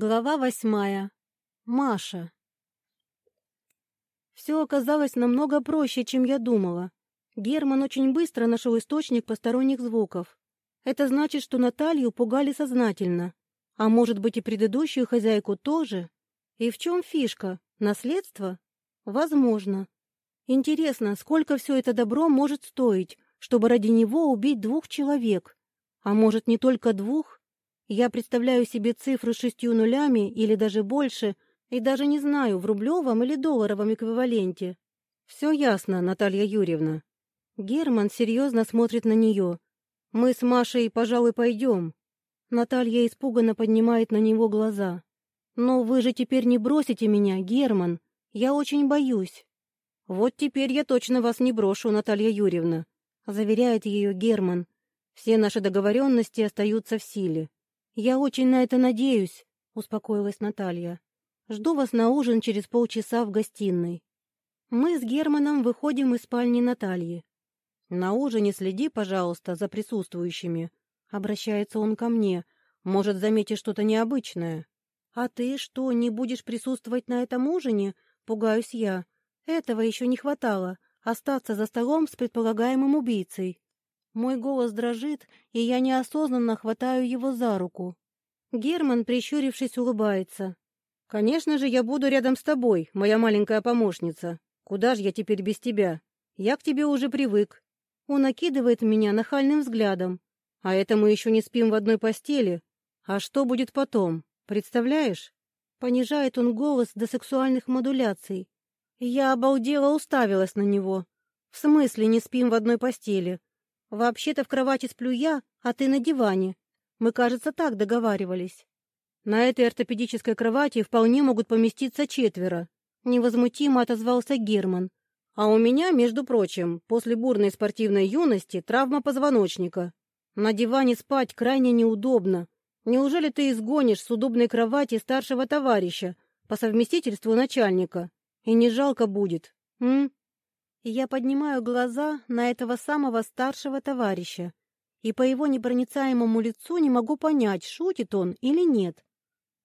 Глава восьмая. Маша. Все оказалось намного проще, чем я думала. Герман очень быстро нашел источник посторонних звуков. Это значит, что Наталью пугали сознательно. А может быть и предыдущую хозяйку тоже? И в чем фишка? Наследство? Возможно. Интересно, сколько все это добро может стоить, чтобы ради него убить двух человек? А может, не только двух? Я представляю себе цифру шестью нулями или даже больше, и даже не знаю, в рублевом или долларовом эквиваленте. Все ясно, Наталья Юрьевна. Герман серьезно смотрит на нее. Мы с Машей, пожалуй, пойдем. Наталья испуганно поднимает на него глаза. Но вы же теперь не бросите меня, Герман. Я очень боюсь. Вот теперь я точно вас не брошу, Наталья Юрьевна, заверяет ее Герман. Все наши договоренности остаются в силе. «Я очень на это надеюсь», — успокоилась Наталья. «Жду вас на ужин через полчаса в гостиной». Мы с Германом выходим из спальни Натальи. «На ужине следи, пожалуйста, за присутствующими», — обращается он ко мне. «Может, заметишь что-то необычное». «А ты что, не будешь присутствовать на этом ужине?» — пугаюсь я. «Этого еще не хватало. Остаться за столом с предполагаемым убийцей». Мой голос дрожит, и я неосознанно хватаю его за руку. Герман, прищурившись, улыбается. «Конечно же, я буду рядом с тобой, моя маленькая помощница. Куда ж я теперь без тебя? Я к тебе уже привык». Он окидывает меня нахальным взглядом. «А это мы еще не спим в одной постели. А что будет потом? Представляешь?» Понижает он голос до сексуальных модуляций. Я обалдела уставилась на него. «В смысле не спим в одной постели? Вообще-то в кровати сплю я, а ты на диване. Мы, кажется, так договаривались. На этой ортопедической кровати вполне могут поместиться четверо. Невозмутимо отозвался Герман. А у меня, между прочим, после бурной спортивной юности травма позвоночника. На диване спать крайне неудобно. Неужели ты изгонишь с удобной кровати старшего товарища, по совместительству начальника? И не жалко будет, м? Я поднимаю глаза на этого самого старшего товарища, и по его непроницаемому лицу не могу понять, шутит он или нет.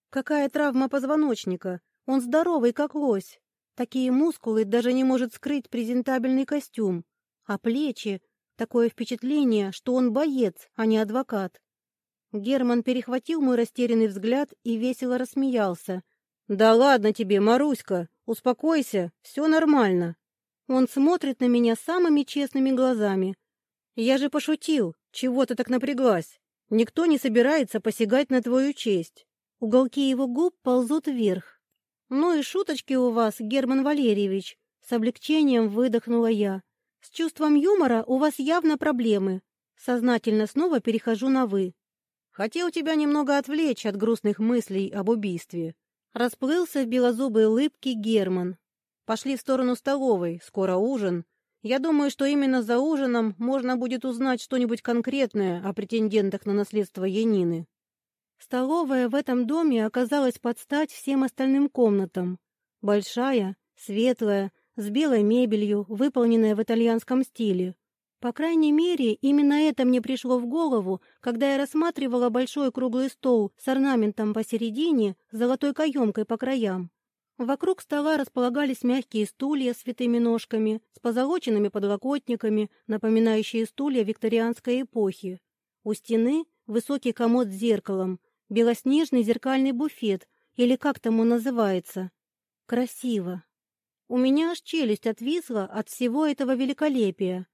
Какая травма позвоночника? Он здоровый, как лось. Такие мускулы даже не может скрыть презентабельный костюм. А плечи? Такое впечатление, что он боец, а не адвокат. Герман перехватил мой растерянный взгляд и весело рассмеялся. «Да ладно тебе, Маруська, успокойся, все нормально». Он смотрит на меня самыми честными глазами. Я же пошутил, чего ты так напряглась? Никто не собирается посягать на твою честь. Уголки его губ ползут вверх. Ну и шуточки у вас, Герман Валерьевич. С облегчением выдохнула я. С чувством юмора у вас явно проблемы. Сознательно снова перехожу на «вы». Хотел тебя немного отвлечь от грустных мыслей об убийстве. Расплылся в белозубой улыбке Герман, Пошли в сторону столовой, скоро ужин. Я думаю, что именно за ужином можно будет узнать что-нибудь конкретное о претендентах на наследство Янины. Столовая в этом доме оказалась под стать всем остальным комнатам. Большая, светлая, с белой мебелью, выполненная в итальянском стиле. По крайней мере, именно это мне пришло в голову, когда я рассматривала большой круглый стол с орнаментом посередине, золотой каемкой по краям. Вокруг стола располагались мягкие стулья с витыми ножками, с позолоченными подлокотниками, напоминающие стулья викторианской эпохи. У стены высокий комод с зеркалом, белоснежный зеркальный буфет, или как там он называется. Красиво. У меня аж челюсть отвисла от всего этого великолепия.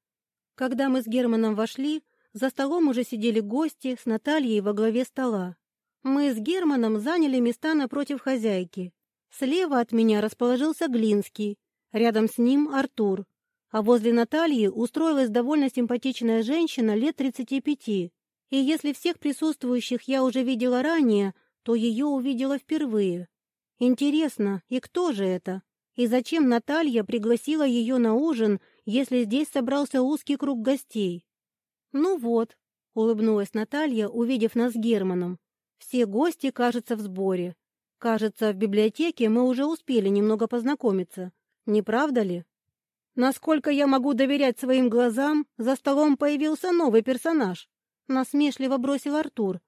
Когда мы с Германом вошли, за столом уже сидели гости с Натальей во главе стола. Мы с Германом заняли места напротив хозяйки. Слева от меня расположился Глинский, рядом с ним Артур, а возле Натальи устроилась довольно симпатичная женщина лет 35. И если всех присутствующих я уже видела ранее, то ее увидела впервые. Интересно, и кто же это? И зачем Наталья пригласила ее на ужин, если здесь собрался узкий круг гостей? Ну вот, улыбнулась Наталья, увидев нас с Германом. Все гости, кажется, в сборе. Кажется, в библиотеке мы уже успели немного познакомиться. Не правда ли? Насколько я могу доверять своим глазам, за столом появился новый персонаж. Насмешливо бросил Артур.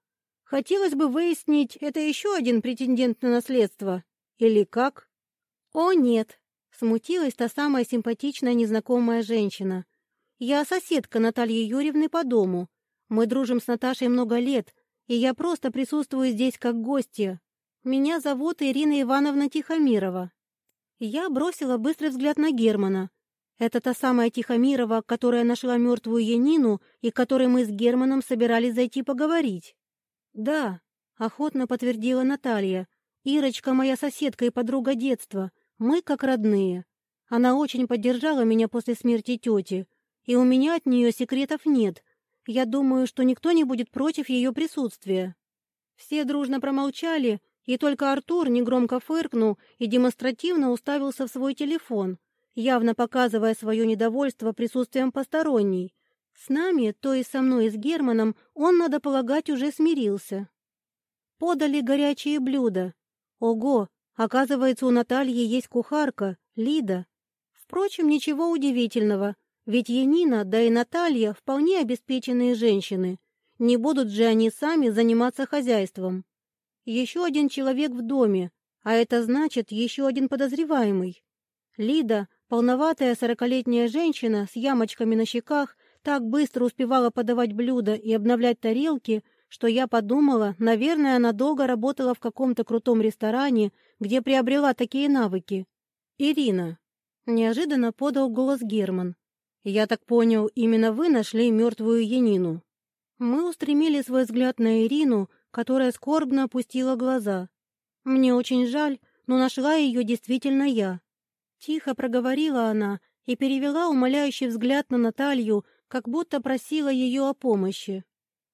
Хотелось бы выяснить, это еще один претендент на наследство. Или как? О, нет. Смутилась та самая симпатичная незнакомая женщина. Я соседка Натальи Юрьевны по дому. Мы дружим с Наташей много лет, и я просто присутствую здесь как гостья. Меня зовут Ирина Ивановна Тихомирова. Я бросила быстрый взгляд на Германа. Это та самая Тихомирова, которая нашла мертвую Янину и которой мы с Германом собирались зайти поговорить. «Да», — охотно подтвердила Наталья. «Ирочка моя соседка и подруга детства. Мы как родные. Она очень поддержала меня после смерти тети, и у меня от нее секретов нет. Я думаю, что никто не будет против ее присутствия». Все дружно промолчали, и только Артур негромко фыркнул и демонстративно уставился в свой телефон, явно показывая свое недовольство присутствием посторонней. С нами, то есть со мной и с Германом, он, надо полагать, уже смирился. Подали горячие блюда. Ого, оказывается, у Натальи есть кухарка, Лида. Впрочем, ничего удивительного, ведь Янина, да и Наталья вполне обеспеченные женщины. Не будут же они сами заниматься хозяйством. Еще один человек в доме, а это значит еще один подозреваемый. Лида, полноватая сорокалетняя женщина с ямочками на щеках, так быстро успевала подавать блюда и обновлять тарелки, что я подумала, наверное, она долго работала в каком-то крутом ресторане, где приобрела такие навыки. «Ирина», — неожиданно подал голос Герман. «Я так понял, именно вы нашли мертвую Янину». Мы устремили свой взгляд на Ирину, которая скорбно опустила глаза. «Мне очень жаль, но нашла ее действительно я». Тихо проговорила она и перевела умоляющий взгляд на Наталью, как будто просила ее о помощи.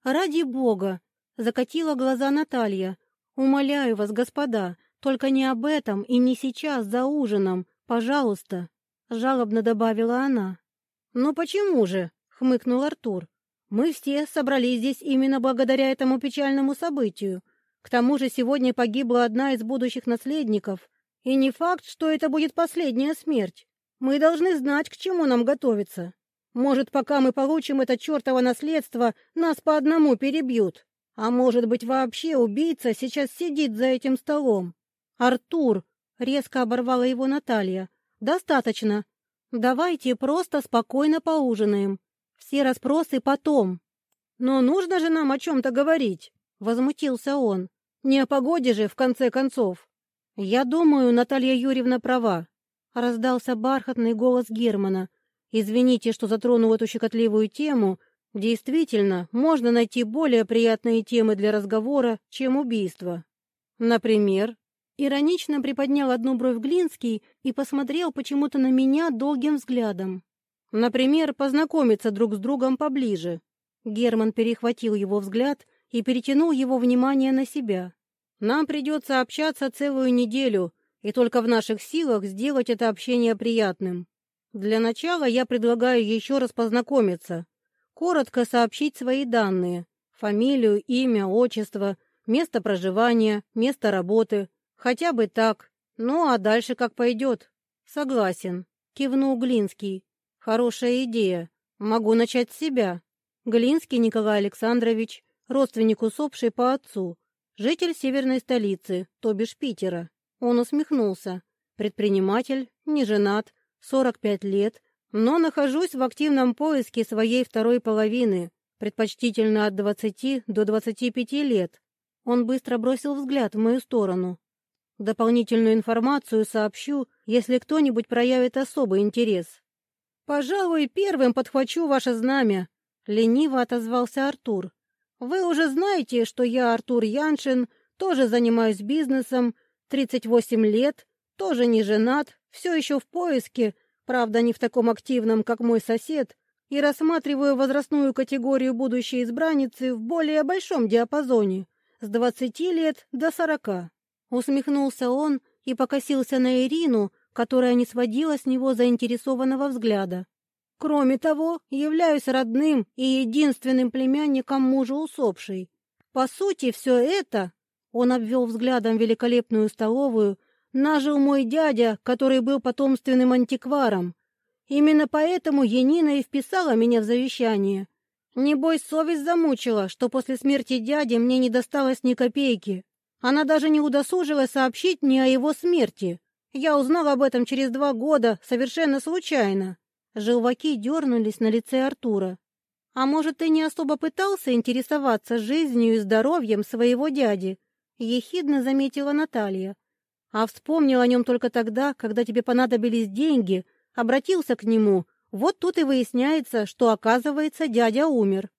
«Ради бога!» — закатила глаза Наталья. «Умоляю вас, господа, только не об этом и не сейчас, за ужином, пожалуйста!» — жалобно добавила она. «Ну почему же?» — хмыкнул Артур. «Мы все собрались здесь именно благодаря этому печальному событию. К тому же сегодня погибла одна из будущих наследников, и не факт, что это будет последняя смерть. Мы должны знать, к чему нам готовиться». Может, пока мы получим это чертово наследство, нас по одному перебьют. А может быть, вообще убийца сейчас сидит за этим столом. Артур, резко оборвала его Наталья. Достаточно. Давайте просто спокойно поужинаем. Все расспросы потом. Но нужно же нам о чем-то говорить, возмутился он. Не о погоде же, в конце концов. Я думаю, Наталья Юрьевна права. Раздался бархатный голос Германа. Извините, что затронул эту щекотливую тему. Действительно, можно найти более приятные темы для разговора, чем убийство. Например, иронично приподнял одну бровь Глинский и посмотрел почему-то на меня долгим взглядом. Например, познакомиться друг с другом поближе. Герман перехватил его взгляд и перетянул его внимание на себя. Нам придется общаться целую неделю, и только в наших силах сделать это общение приятным. Для начала я предлагаю еще раз познакомиться, коротко сообщить свои данные, фамилию, имя, отчество, место проживания, место работы, хотя бы так. Ну, а дальше как пойдет. Согласен, кивнул Глинский. Хорошая идея. Могу начать с себя. Глинский Николай Александрович, родственник усопший по отцу, житель северной столицы, то бишь Питера. Он усмехнулся. Предприниматель, не женат, 45 лет, но нахожусь в активном поиске своей второй половины, предпочтительно от 20 до 25 лет. Он быстро бросил взгляд в мою сторону. Дополнительную информацию сообщу, если кто-нибудь проявит особый интерес. «Пожалуй, первым подхвачу ваше знамя», — лениво отозвался Артур. «Вы уже знаете, что я Артур Яншин, тоже занимаюсь бизнесом, 38 лет, тоже не женат, все еще в поиске, правда, не в таком активном, как мой сосед, и рассматриваю возрастную категорию будущей избранницы в более большом диапазоне, с двадцати лет до сорока. Усмехнулся он и покосился на Ирину, которая не сводила с него заинтересованного взгляда. Кроме того, являюсь родным и единственным племянником мужа усопшей. По сути, все это, он обвел взглядом великолепную столовую, нажил мой дядя, который был потомственным антикваром. Именно поэтому Янина и вписала меня в завещание. Небось, совесть замучила, что после смерти дяди мне не досталось ни копейки. Она даже не удосужилась сообщить мне о его смерти. Я узнал об этом через два года, совершенно случайно. Желваки дернулись на лице Артура. «А может, ты не особо пытался интересоваться жизнью и здоровьем своего дяди?» — ехидно заметила Наталья. «А вспомнил о нем только тогда, когда тебе понадобились деньги, обратился к нему, вот тут и выясняется, что, оказывается, дядя умер.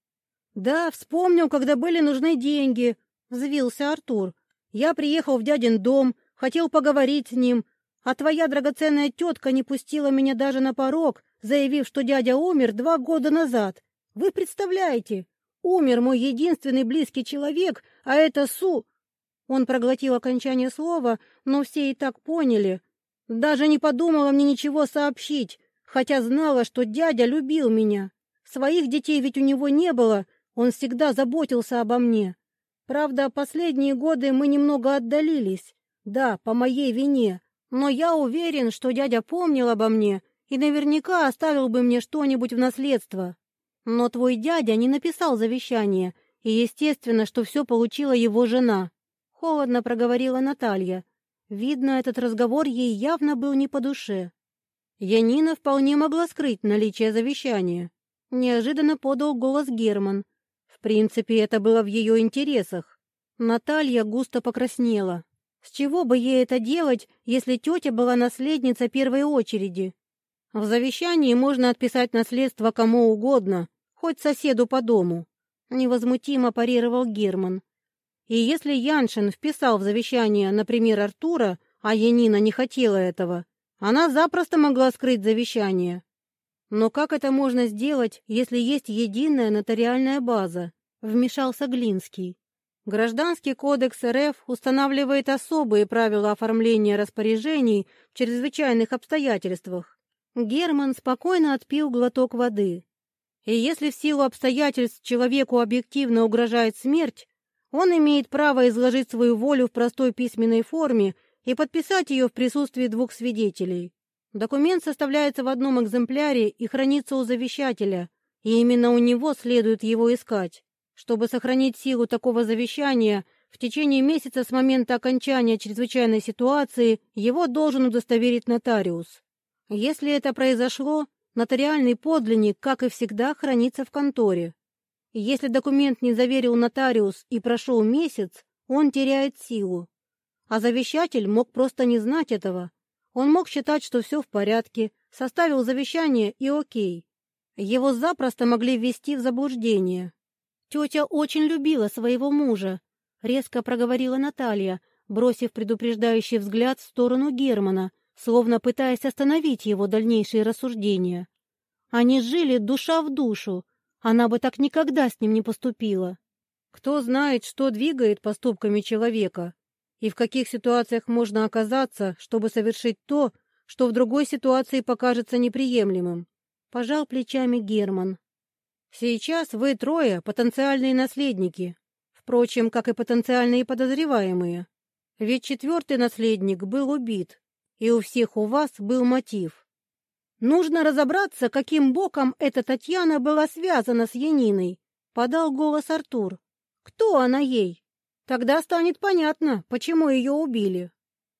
«Да, вспомнил, когда были нужны деньги», — взвился Артур. «Я приехал в дядин дом, хотел поговорить с ним, а твоя драгоценная тетка не пустила меня даже на порог, заявив, что дядя умер два года назад. Вы представляете, умер мой единственный близкий человек, а это Су...» Он проглотил окончание слова, но все и так поняли. Даже не подумала мне ничего сообщить, хотя знала, что дядя любил меня. Своих детей ведь у него не было, он всегда заботился обо мне. Правда, последние годы мы немного отдалились. Да, по моей вине. Но я уверен, что дядя помнил обо мне и наверняка оставил бы мне что-нибудь в наследство. Но твой дядя не написал завещание, и естественно, что все получила его жена. Холодно проговорила Наталья. Видно, этот разговор ей явно был не по душе. Янина вполне могла скрыть наличие завещания. Неожиданно подал голос Герман. В принципе, это было в ее интересах. Наталья густо покраснела. С чего бы ей это делать, если тетя была наследница первой очереди? В завещании можно отписать наследство кому угодно, хоть соседу по дому. Невозмутимо парировал Герман. И если Яншин вписал в завещание, например, Артура, а Янина не хотела этого, она запросто могла скрыть завещание. Но как это можно сделать, если есть единая нотариальная база? Вмешался Глинский. Гражданский кодекс РФ устанавливает особые правила оформления распоряжений в чрезвычайных обстоятельствах. Герман спокойно отпил глоток воды. И если в силу обстоятельств человеку объективно угрожает смерть, он имеет право изложить свою волю в простой письменной форме и подписать ее в присутствии двух свидетелей. Документ составляется в одном экземпляре и хранится у завещателя, и именно у него следует его искать. Чтобы сохранить силу такого завещания, в течение месяца с момента окончания чрезвычайной ситуации его должен удостоверить нотариус. Если это произошло, нотариальный подлинник, как и всегда, хранится в конторе. Если документ не заверил нотариус и прошел месяц, он теряет силу. А завещатель мог просто не знать этого. Он мог считать, что все в порядке, составил завещание и окей. Его запросто могли ввести в заблуждение. Тетя очень любила своего мужа, резко проговорила Наталья, бросив предупреждающий взгляд в сторону Германа, словно пытаясь остановить его дальнейшие рассуждения. Они жили душа в душу, она бы так никогда с ним не поступила. Кто знает, что двигает поступками человека, и в каких ситуациях можно оказаться, чтобы совершить то, что в другой ситуации покажется неприемлемым. Пожал плечами Герман. Сейчас вы трое потенциальные наследники, впрочем, как и потенциальные подозреваемые. Ведь четвертый наследник был убит, и у всех у вас был мотив. Нужно разобраться, каким боком эта Татьяна была связана с Яниной, подал голос Артур. Кто она ей? Тогда станет понятно, почему ее убили.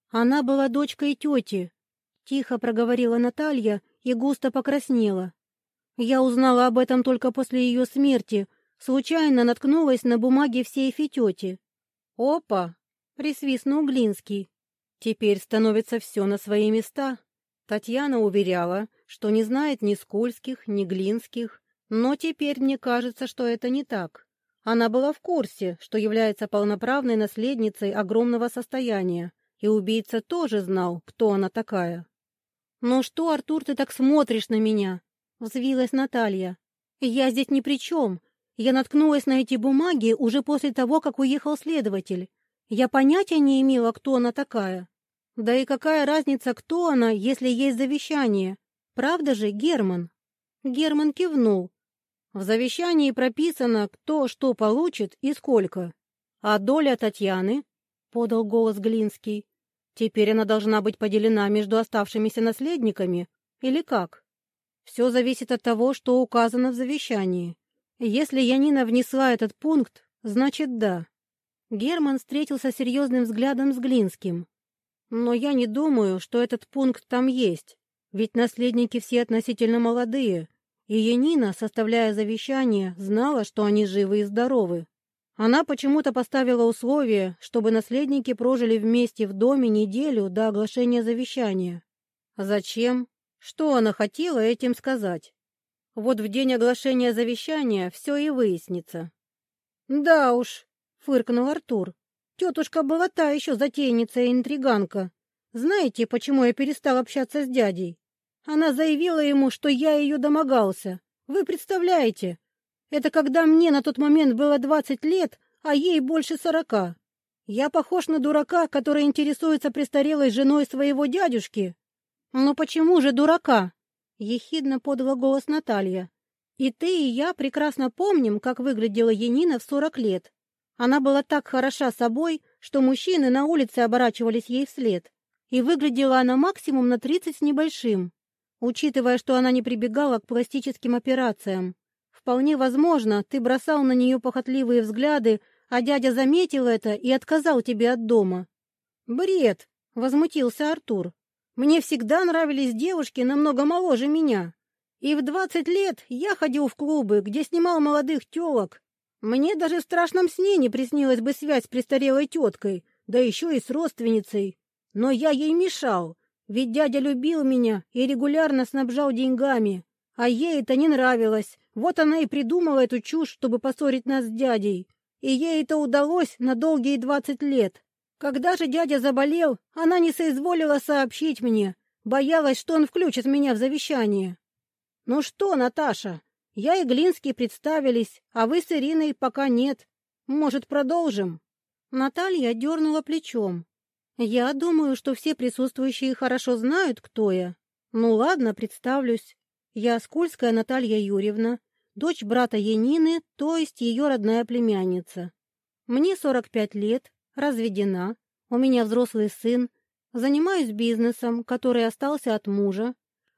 Она была дочкой тети, тихо проговорила Наталья и густо покраснела. Я узнала об этом только после ее смерти, случайно наткнулась на бумаге в сейфе тети. Опа! присвистнул Глинский. Теперь становится все на свои места. Татьяна уверяла, что не знает ни Скользких, ни Глинских, но теперь мне кажется, что это не так. Она была в курсе, что является полноправной наследницей огромного состояния, и убийца тоже знал, кто она такая. «Ну что, Артур, ты так смотришь на меня?» — взвилась Наталья. «Я здесь ни при чем. Я наткнулась на эти бумаги уже после того, как уехал следователь. Я понятия не имела, кто она такая. Да и какая разница, кто она, если есть завещание? Правда же, Герман?» Герман кивнул, в завещании прописано, кто что получит и сколько. А доля Татьяны, — подал голос Глинский, — теперь она должна быть поделена между оставшимися наследниками или как? Все зависит от того, что указано в завещании. Если Янина внесла этот пункт, значит да. Герман встретился серьезным взглядом с Глинским. Но я не думаю, что этот пункт там есть, ведь наследники все относительно молодые, и Янина, составляя завещание, знала, что они живы и здоровы. Она почему-то поставила условие, чтобы наследники прожили вместе в доме неделю до оглашения завещания. Зачем? Что она хотела этим сказать? Вот в день оглашения завещания все и выяснится. «Да уж», — фыркнул Артур, — «тетушка была та еще затейница и интриганка. Знаете, почему я перестал общаться с дядей? Она заявила ему, что я ее домогался. Вы представляете? Это когда мне на тот момент было двадцать лет, а ей больше сорока. Я похож на дурака, который интересуется престарелой женой своего дядюшки. Но почему же дурака? Ехидно подала голос Наталья. «И ты, и я прекрасно помним, как выглядела Янина в сорок лет. Она была так хороша собой, что мужчины на улице оборачивались ей вслед. И выглядела она максимум на тридцать с небольшим, учитывая, что она не прибегала к пластическим операциям. Вполне возможно, ты бросал на нее похотливые взгляды, а дядя заметил это и отказал тебе от дома». «Бред!» — возмутился Артур. Мне всегда нравились девушки намного моложе меня. И в двадцать лет я ходил в клубы, где снимал молодых телок. Мне даже в страшном сне не приснилась бы связь с престарелой теткой, да еще и с родственницей. Но я ей мешал, ведь дядя любил меня и регулярно снабжал деньгами. А ей это не нравилось. Вот она и придумала эту чушь, чтобы поссорить нас с дядей. И ей это удалось на долгие двадцать лет. Когда же дядя заболел, она не соизволила сообщить мне, боялась, что он включит меня в завещание. Ну что, Наташа, я и Глинский представились, а вы с Ириной пока нет. Может, продолжим? Наталья дернула плечом. Я думаю, что все присутствующие хорошо знают, кто я. Ну ладно, представлюсь. Я Скульская Наталья Юрьевна, дочь брата Янины, то есть ее родная племянница. Мне 45 лет, разведена, у меня взрослый сын, занимаюсь бизнесом, который остался от мужа.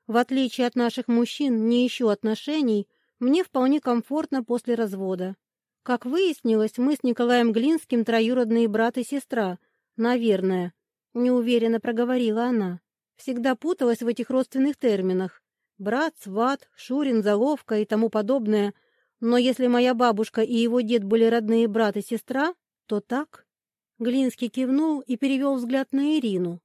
В отличие от наших мужчин, не ищу отношений, мне вполне комфортно после развода. Как выяснилось, мы с Николаем Глинским троюродные брат и сестра. Наверное, неуверенно проговорила она. Всегда путалась в этих родственных терминах. Брат, сват, Шурин, Заловка и тому подобное. Но если моя бабушка и его дед были родные брат и сестра, то так. Глинский кивнул и перевел взгляд на Ирину.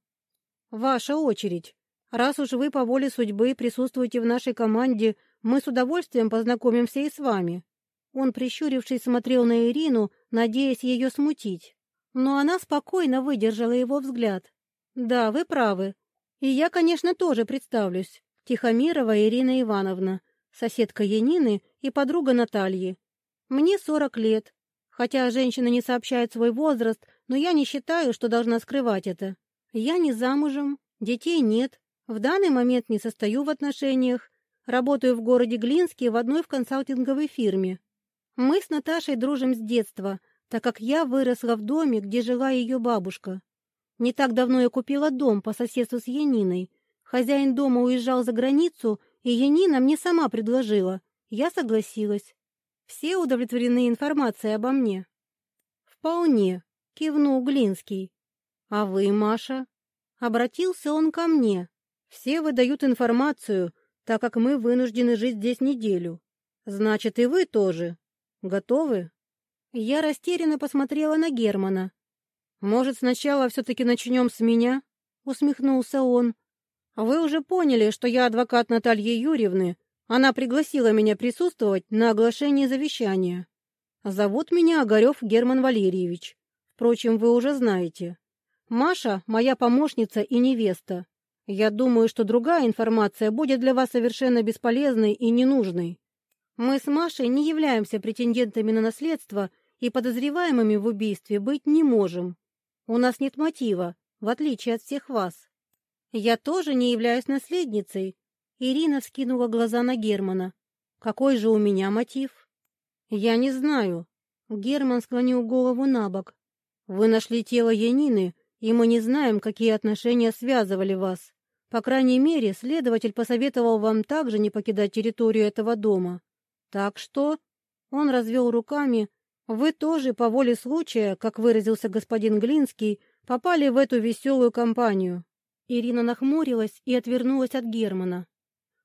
«Ваша очередь. Раз уж вы по воле судьбы присутствуете в нашей команде, мы с удовольствием познакомимся и с вами». Он, прищурившись, смотрел на Ирину, надеясь ее смутить. Но она спокойно выдержала его взгляд. «Да, вы правы. И я, конечно, тоже представлюсь. Тихомирова Ирина Ивановна, соседка Янины и подруга Натальи. Мне сорок лет. Хотя женщина не сообщает свой возраст, но я не считаю, что должна скрывать это. Я не замужем, детей нет, в данный момент не состою в отношениях, работаю в городе Глинске в одной в консалтинговой фирме. Мы с Наташей дружим с детства, так как я выросла в доме, где жила ее бабушка. Не так давно я купила дом по соседству с Яниной. Хозяин дома уезжал за границу, и Янина мне сама предложила. Я согласилась. Все удовлетворены информацией обо мне? Вполне кивнул Глинский. А вы, Маша? Обратился он ко мне. Все выдают информацию, так как мы вынуждены жить здесь неделю. Значит, и вы тоже. Готовы? Я растерянно посмотрела на Германа. Может, сначала все-таки начнем с меня? Усмехнулся он. Вы уже поняли, что я адвокат Натальи Юрьевны. Она пригласила меня присутствовать на оглашении завещания. Зовут меня Огарев Герман Валерьевич. Впрочем, вы уже знаете. Маша – моя помощница и невеста. Я думаю, что другая информация будет для вас совершенно бесполезной и ненужной. Мы с Машей не являемся претендентами на наследство и подозреваемыми в убийстве быть не можем. У нас нет мотива, в отличие от всех вас. Я тоже не являюсь наследницей. Ирина вскинула глаза на Германа. Какой же у меня мотив? Я не знаю. Герман склонил голову на бок. Вы нашли тело Янины, и мы не знаем, какие отношения связывали вас. По крайней мере, следователь посоветовал вам также не покидать территорию этого дома. Так что... Он развел руками. «Вы тоже, по воле случая, как выразился господин Глинский, попали в эту веселую компанию». Ирина нахмурилась и отвернулась от Германа.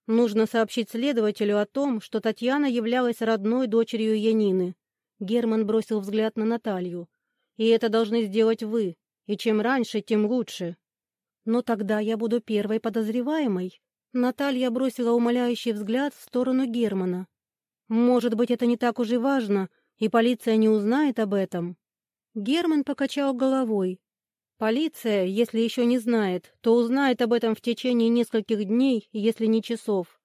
«Нужно сообщить следователю о том, что Татьяна являлась родной дочерью Янины». Герман бросил взгляд на Наталью. «И это должны сделать вы, и чем раньше, тем лучше». «Но тогда я буду первой подозреваемой». Наталья бросила умоляющий взгляд в сторону Германа. Может быть, это не так уж и важно, и полиция не узнает об этом? Герман покачал головой. Полиция, если еще не знает, то узнает об этом в течение нескольких дней, если не часов.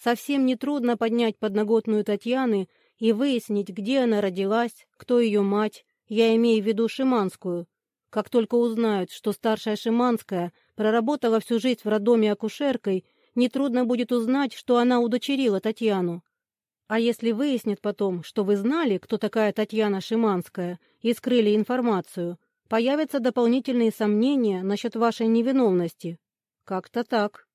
Совсем нетрудно поднять подноготную Татьяны и выяснить, где она родилась, кто ее мать, я имею в виду Шиманскую. Как только узнают, что старшая Шиманская проработала всю жизнь в роддоме акушеркой, нетрудно будет узнать, что она удочерила Татьяну. А если выяснят потом, что вы знали, кто такая Татьяна Шиманская, и скрыли информацию, появятся дополнительные сомнения насчет вашей невиновности. Как-то так.